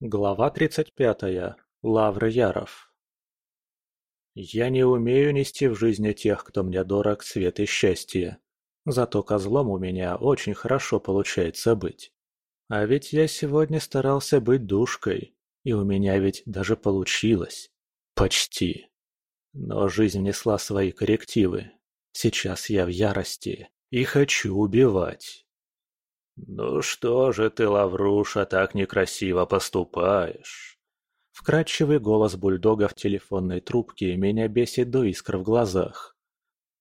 Глава тридцать пятая. Лавр Яров. Я не умею нести в жизни тех, кто мне дорог, свет и счастье. Зато козлом у меня очень хорошо получается быть. А ведь я сегодня старался быть душкой, и у меня ведь даже получилось. Почти. Но жизнь внесла свои коррективы. Сейчас я в ярости и хочу убивать. «Ну что же ты, Лавруша, так некрасиво поступаешь?» Вкрадчивый голос бульдога в телефонной трубке меня бесит до искр в глазах.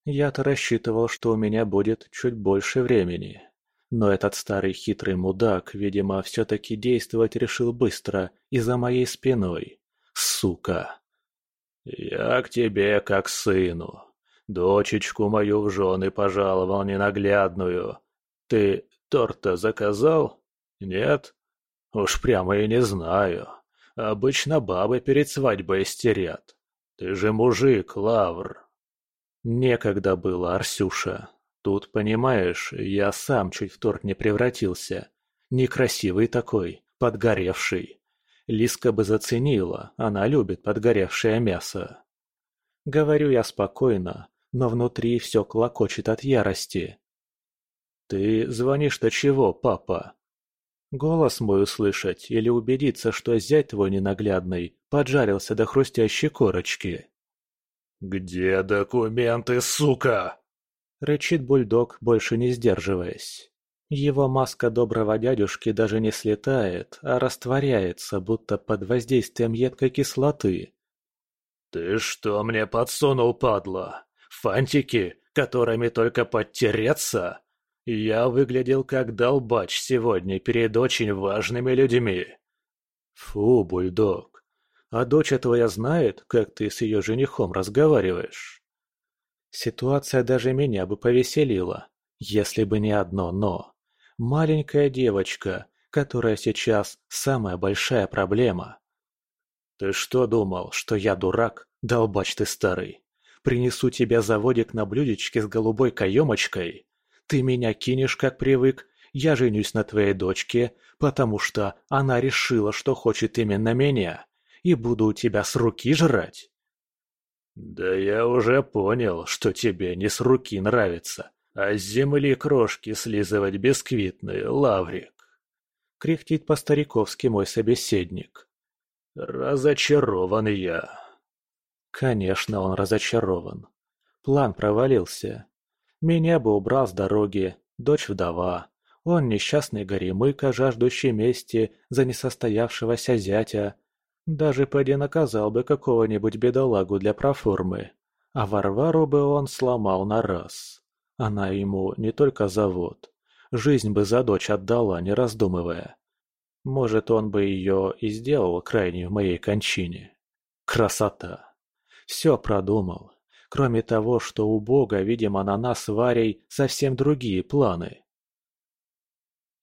Я-то рассчитывал, что у меня будет чуть больше времени. Но этот старый хитрый мудак, видимо, все-таки действовать решил быстро и за моей спиной. Сука. «Я к тебе как сыну. Дочечку мою в жены пожаловал ненаглядную. Ты Торт-то заказал? Нет? Уж прямо и не знаю. Обычно бабы перед свадьбой истерят. Ты же мужик, Лавр. Некогда было, Арсюша. Тут, понимаешь, я сам чуть в торт не превратился. Некрасивый такой, подгоревший. Лиска бы заценила, она любит подгоревшее мясо. Говорю я спокойно, но внутри все клокочет от ярости. «Ты звонишь-то чего, папа?» Голос мой услышать или убедиться, что зять твой ненаглядный поджарился до хрустящей корочки. «Где документы, сука?» Рычит бульдог, больше не сдерживаясь. Его маска доброго дядюшки даже не слетает, а растворяется, будто под воздействием едкой кислоты. «Ты что мне подсунул, падла? Фантики, которыми только подтереться?» Я выглядел как долбач сегодня перед очень важными людьми. Фу, бульдог. А дочь твоя знает, как ты с ее женихом разговариваешь? Ситуация даже меня бы повеселила, если бы не одно «но». Маленькая девочка, которая сейчас самая большая проблема. Ты что думал, что я дурак, долбач ты старый? Принесу тебе заводик на блюдечке с голубой каемочкой? Ты меня кинешь, как привык, я женюсь на твоей дочке, потому что она решила, что хочет именно меня, и буду у тебя с руки жрать». «Да я уже понял, что тебе не с руки нравится, а с земли крошки слизывать бисквитные, Лаврик!» Кряхтит по-стариковски мой собеседник. «Разочарован я!» Конечно, он разочарован. План провалился. Меня бы убрал с дороги, дочь вдова. Он несчастный горемыка, жаждущий мести за несостоявшегося зятя. Даже поди наказал бы какого-нибудь бедолагу для проформы. А Варвару бы он сломал на раз. Она ему не только завод. Жизнь бы за дочь отдала, не раздумывая. Может, он бы ее и сделал крайней в моей кончине. Красота! Все продумал. Кроме того, что у Бога, видимо, на нас с Варей совсем другие планы.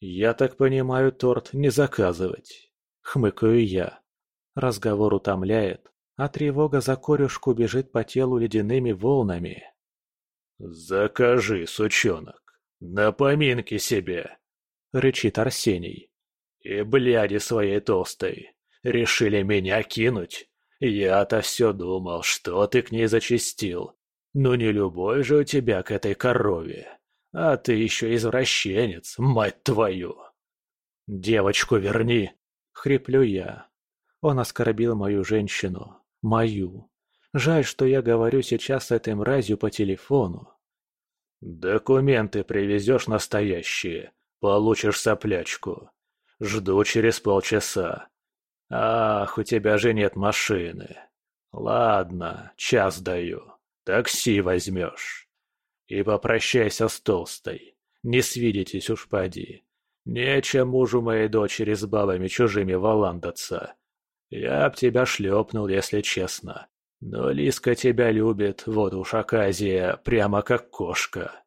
«Я так понимаю, торт не заказывать», — хмыкаю я. Разговор утомляет, а тревога за корюшку бежит по телу ледяными волнами. «Закажи, сучонок, на поминки себе», — рычит Арсений. «И бляди своей толстой, решили меня кинуть?» Я-то все думал, что ты к ней зачистил. Ну не любой же у тебя к этой корове. А ты еще извращенец, мать твою. Девочку верни, хриплю я. Он оскорбил мою женщину. Мою. Жаль, что я говорю сейчас с этой мразью по телефону. Документы привезешь настоящие. Получишь соплячку. Жду через полчаса. «Ах, у тебя же нет машины. Ладно, час даю. Такси возьмешь. И попрощайся с толстой. Не свидитесь уж поди. Нечем мужу моей дочери с бабами чужими валандаться. Я б тебя шлепнул, если честно. Но Лиска тебя любит, вот уж оказия, прямо как кошка.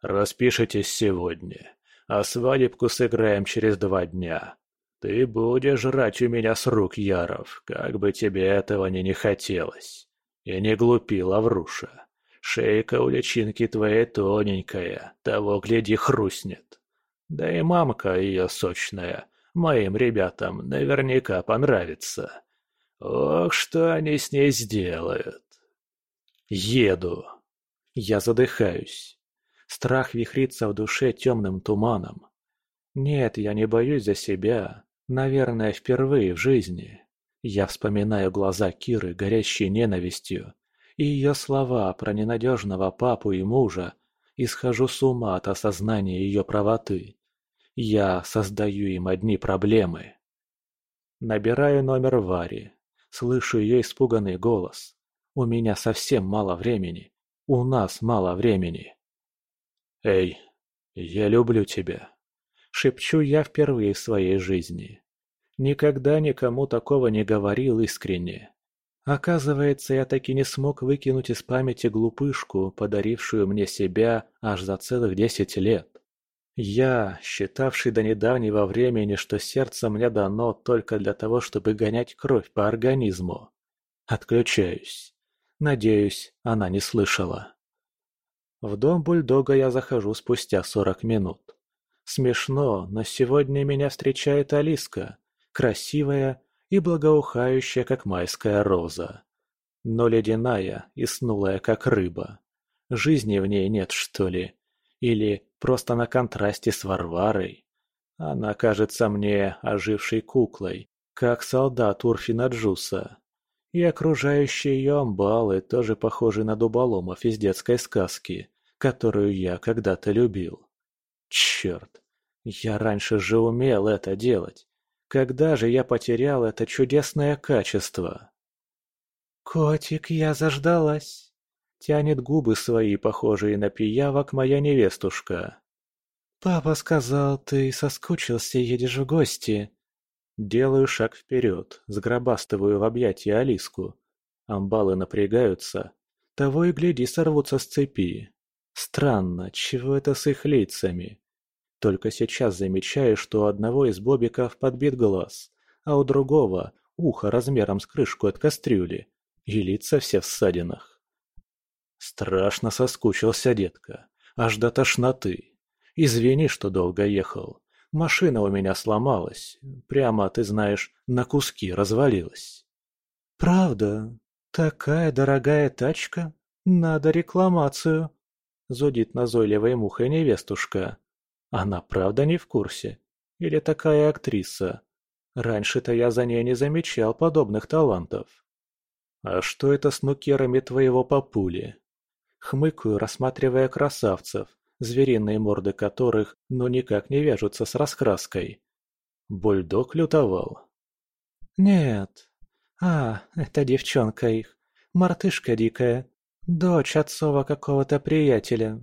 Распишитесь сегодня, а свадебку сыграем через два дня. Ты будешь жрать у меня с рук, Яров, как бы тебе этого ни не хотелось. И не глупи, Лавруша. Шейка у личинки твоей тоненькая, того, гляди, хрустнет. Да и мамка ее сочная, Моим ребятам наверняка понравится. Ох, что они с ней сделают. Еду. Я задыхаюсь. Страх вихрится в душе темным туманом. Нет, я не боюсь за себя. Наверное, впервые в жизни. Я вспоминаю глаза Киры, горящие ненавистью, и ее слова про ненадежного папу и мужа, и схожу с ума от осознания ее правоты. Я создаю им одни проблемы. Набираю номер Вари. Слышу ее испуганный голос. У меня совсем мало времени. У нас мало времени. «Эй, я люблю тебя», — шепчу я впервые в своей жизни. Никогда никому такого не говорил искренне. Оказывается, я таки не смог выкинуть из памяти глупышку, подарившую мне себя аж за целых десять лет. Я, считавший до недавнего времени, что сердце мне дано только для того, чтобы гонять кровь по организму. Отключаюсь. Надеюсь, она не слышала. В дом бульдога я захожу спустя сорок минут. Смешно, но сегодня меня встречает Алиска, красивая и благоухающая, как майская роза. Но ледяная и снулая, как рыба. Жизни в ней нет, что ли? Или просто на контрасте с Варварой? Она кажется мне ожившей куклой, как солдат Урфина Джуса. И окружающие ее амбалы тоже похожи на дуболомов из детской сказки, которую я когда-то любил. Черт, я раньше же умел это делать. Когда же я потерял это чудесное качество? «Котик, я заждалась!» Тянет губы свои, похожие на пиявок, моя невестушка. «Папа сказал, ты соскучился и едешь в гости». Делаю шаг вперед, сгробастываю в объятия Алиску. Амбалы напрягаются. Того и гляди, сорвутся с цепи. Странно, чего это с их лицами? Только сейчас замечаю, что у одного из бобиков подбит глаз, а у другого – ухо размером с крышку от кастрюли, и лица все в ссадинах. Страшно соскучился детка, аж до тошноты. Извини, что долго ехал. Машина у меня сломалась, прямо, ты знаешь, на куски развалилась. Правда? Такая дорогая тачка? Надо рекламацию. Зудит назойливой мухой невестушка. Она правда не в курсе? Или такая актриса? Раньше-то я за ней не замечал подобных талантов. А что это с нукерами твоего папули? Хмыкаю, рассматривая красавцев, звериные морды которых ну никак не вяжутся с раскраской. Бульдог лютовал. «Нет. А, это девчонка их. Мартышка дикая. Дочь отцова какого-то приятеля».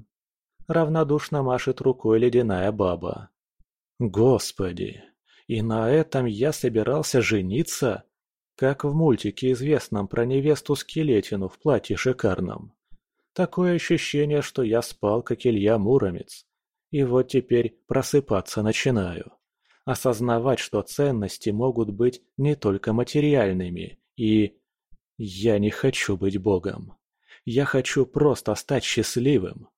Равнодушно машет рукой ледяная баба. «Господи! И на этом я собирался жениться?» Как в мультике известном про невесту-скелетину в платье шикарном. Такое ощущение, что я спал, как Илья Муромец. И вот теперь просыпаться начинаю. Осознавать, что ценности могут быть не только материальными. И... Я не хочу быть Богом. Я хочу просто стать счастливым.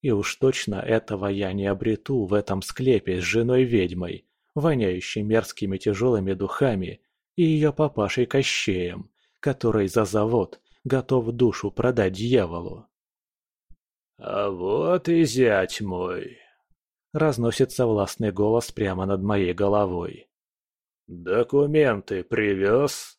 И уж точно этого я не обрету в этом склепе с женой-ведьмой, воняющей мерзкими тяжелыми духами, и ее папашей Кощеем, который за завод готов душу продать дьяволу. «А вот и зять мой!» Разносится властный голос прямо над моей головой. «Документы привез?»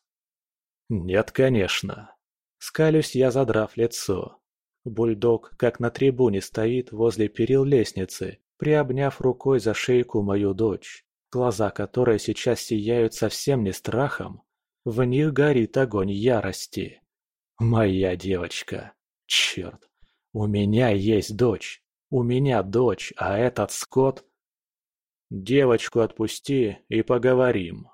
«Нет, конечно». Скалюсь я, задрав лицо. Бульдог, как на трибуне, стоит возле перил лестницы, приобняв рукой за шейку мою дочь, глаза которой сейчас сияют совсем не страхом. В них горит огонь ярости. Моя девочка. Черт, у меня есть дочь. У меня дочь, а этот скот... Девочку отпусти и поговорим.